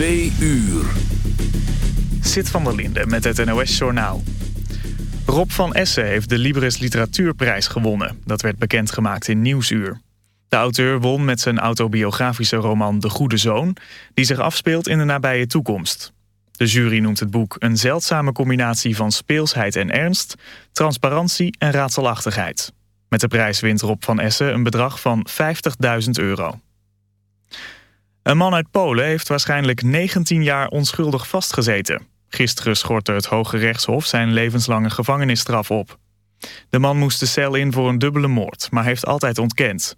Twee uur. Zit van der Linde met het NOS-journaal. Rob van Essen heeft de Libris Literatuurprijs gewonnen. Dat werd bekendgemaakt in Nieuwsuur. De auteur won met zijn autobiografische roman De Goede Zoon... die zich afspeelt in de nabije toekomst. De jury noemt het boek een zeldzame combinatie van speelsheid en ernst... transparantie en raadselachtigheid. Met de prijs wint Rob van Essen een bedrag van 50.000 euro. Een man uit Polen heeft waarschijnlijk 19 jaar onschuldig vastgezeten. Gisteren schortte het Hoge Rechtshof zijn levenslange gevangenisstraf op. De man moest de cel in voor een dubbele moord, maar heeft altijd ontkend.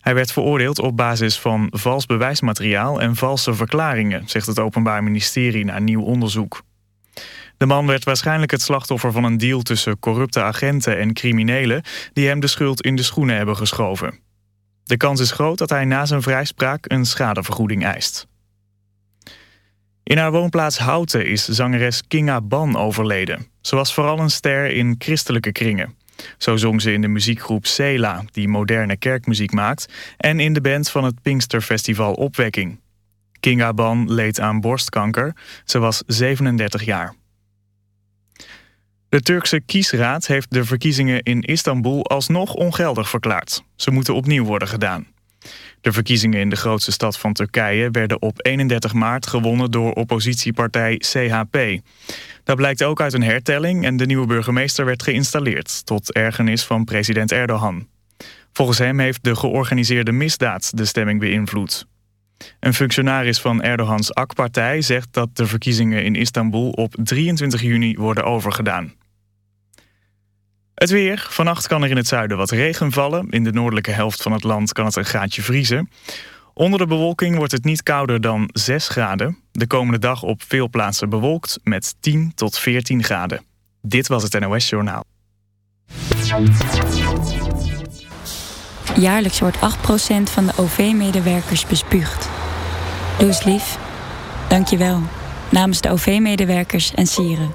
Hij werd veroordeeld op basis van vals bewijsmateriaal en valse verklaringen, zegt het Openbaar Ministerie na nieuw onderzoek. De man werd waarschijnlijk het slachtoffer van een deal tussen corrupte agenten en criminelen die hem de schuld in de schoenen hebben geschoven. De kans is groot dat hij na zijn vrijspraak een schadevergoeding eist. In haar woonplaats Houten is zangeres Kinga Ban overleden. Ze was vooral een ster in christelijke kringen. Zo zong ze in de muziekgroep Sela, die moderne kerkmuziek maakt... en in de band van het Pinksterfestival Opwekking. Kinga Ban leed aan borstkanker. Ze was 37 jaar. De Turkse kiesraad heeft de verkiezingen in Istanbul alsnog ongeldig verklaard. Ze moeten opnieuw worden gedaan. De verkiezingen in de grootste stad van Turkije werden op 31 maart gewonnen door oppositiepartij CHP. Dat blijkt ook uit een hertelling en de nieuwe burgemeester werd geïnstalleerd, tot ergernis van president Erdogan. Volgens hem heeft de georganiseerde misdaad de stemming beïnvloed. Een functionaris van Erdogans AK-partij zegt dat de verkiezingen in Istanbul op 23 juni worden overgedaan. Het weer. Vannacht kan er in het zuiden wat regen vallen. In de noordelijke helft van het land kan het een graadje vriezen. Onder de bewolking wordt het niet kouder dan 6 graden. De komende dag op veel plaatsen bewolkt met 10 tot 14 graden. Dit was het NOS Journaal. Jaarlijks wordt 8% van de OV-medewerkers bespuugd. Doe eens lief. Dank je wel. Namens de OV-medewerkers en sieren.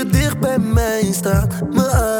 je dicht bij mij staat Me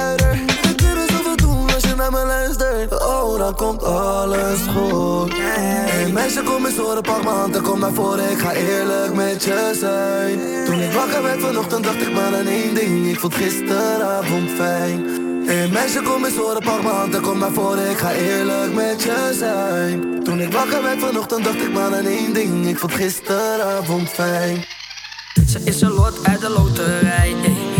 luider We kunnen zoveel doen als je naar Oh, dan komt alles goed. Hey meisje, kom eens horen, pak m'n hand en kom naar voren. Ik ga eerlijk met je zijn. Toen ik wakker werd vanochtend dacht ik maar aan één ding. Ik vond gisteravond fijn. Hey meisje, kom eens horen, pak m'n hand en kom naar voren. Ik ga eerlijk met je zijn. Toen ik wakker werd vanochtend dacht ik maar aan één ding. Ik vond gisteravond fijn. Ze is een lot uit de loterij ey.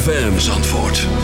FM Zandvoort.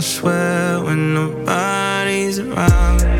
swear when nobody's around.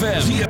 ZFM.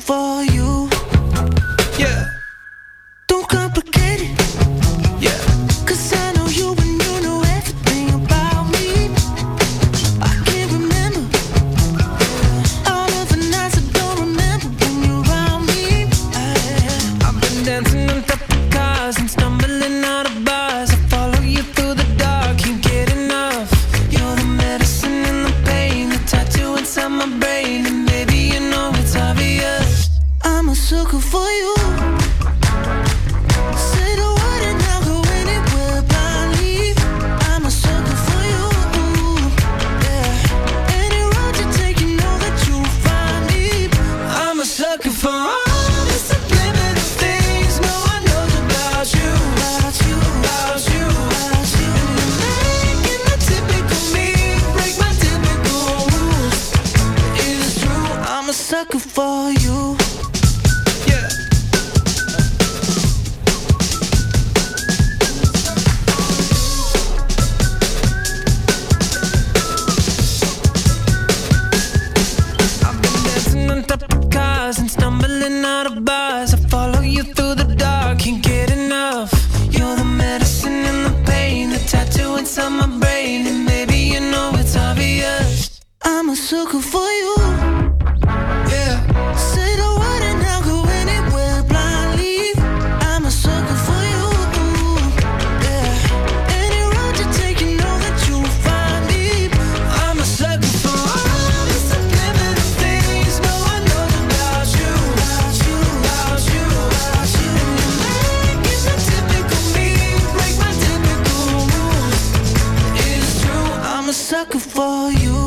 For you. yeah, Don't complicate sucker for you.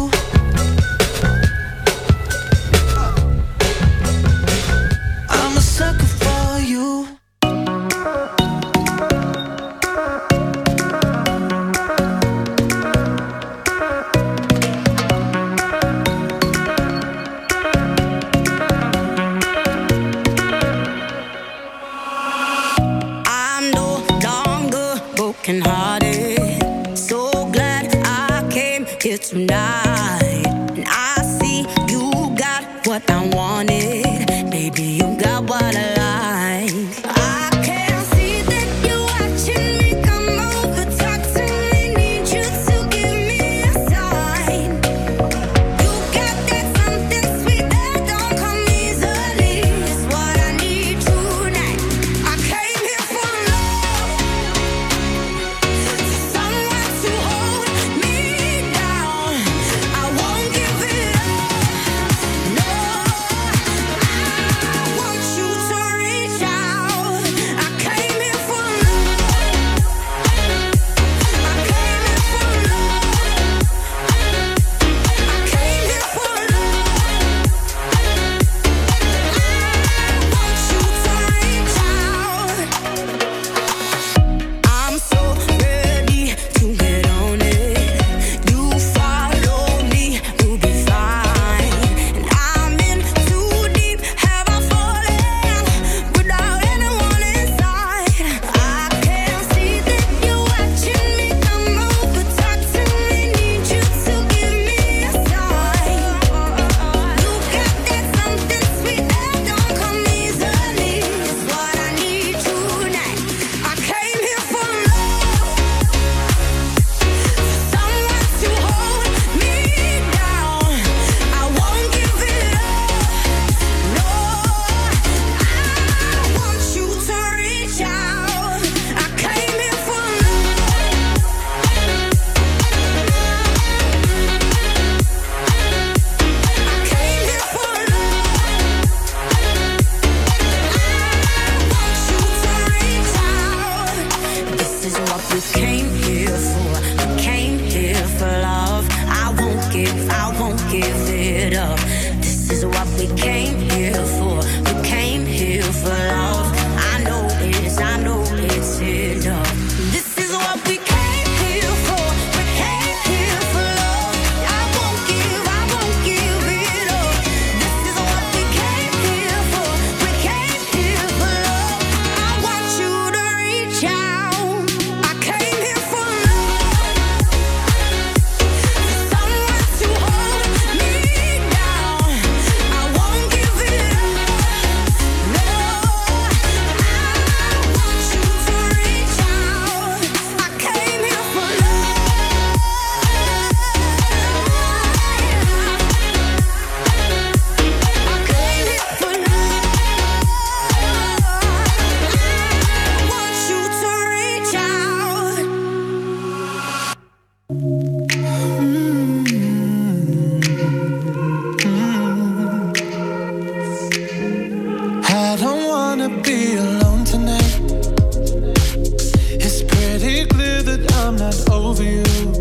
for you.